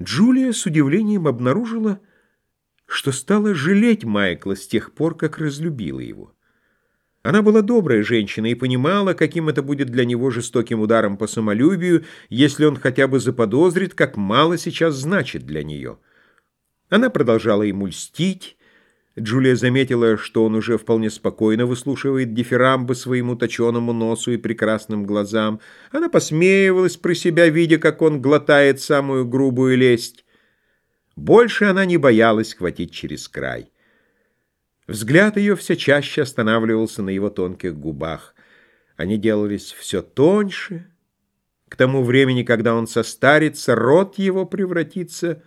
Джулия с удивлением обнаружила, что стала жалеть Майкла с тех пор, как разлюбила его. Она была добрая женщина и понимала, каким это будет для него жестоким ударом по самолюбию, если он хотя бы заподозрит, как мало сейчас значит для нее. Она продолжала ему льстить. Джулия заметила, что он уже вполне спокойно выслушивает дифирамбы своему точеному носу и прекрасным глазам. Она посмеивалась про себя, видя, как он глотает самую грубую лесть. Больше она не боялась хватить через край. Взгляд ее все чаще останавливался на его тонких губах. Они делались все тоньше. К тому времени, когда он состарится, рот его превратится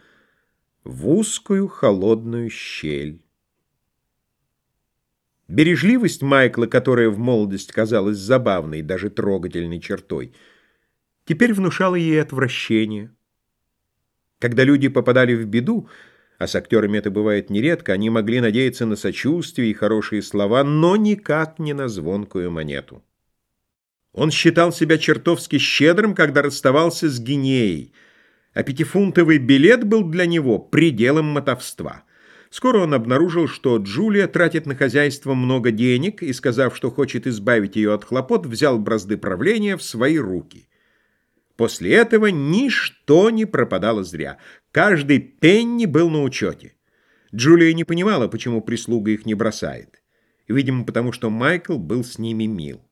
в узкую холодную щель. Бережливость Майкла, которая в молодость казалась забавной, даже трогательной чертой, теперь внушала ей отвращение. Когда люди попадали в беду, а с актерами это бывает нередко, они могли надеяться на сочувствие и хорошие слова, но никак не на звонкую монету. Он считал себя чертовски щедрым, когда расставался с Гинеей, а пятифунтовый билет был для него пределом мотовства. Скоро он обнаружил, что Джулия тратит на хозяйство много денег и, сказав, что хочет избавить ее от хлопот, взял бразды правления в свои руки. После этого ничто не пропадало зря. Каждый пенни был на учете. Джулия не понимала, почему прислуга их не бросает. Видимо, потому что Майкл был с ними мил.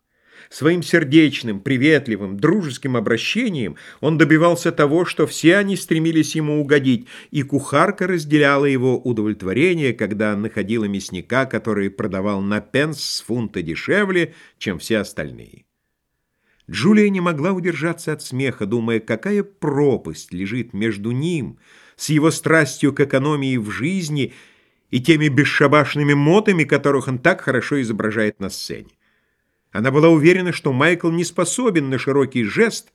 Своим сердечным, приветливым, дружеским обращением он добивался того, что все они стремились ему угодить, и кухарка разделяла его удовлетворение, когда находила мясника, который продавал на пенс с фунта дешевле, чем все остальные. Джулия не могла удержаться от смеха, думая, какая пропасть лежит между ним, с его страстью к экономии в жизни и теми бесшабашными мотами, которых он так хорошо изображает на сцене. Она была уверена, что Майкл не способен на широкий жест,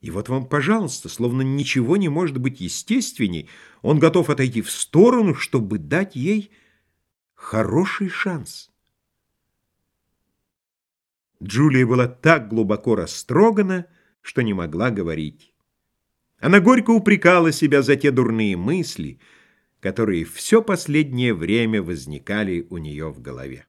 и вот вам, пожалуйста, словно ничего не может быть естественней, он готов отойти в сторону, чтобы дать ей хороший шанс. Джулия была так глубоко растрогана, что не могла говорить. Она горько упрекала себя за те дурные мысли, которые все последнее время возникали у нее в голове.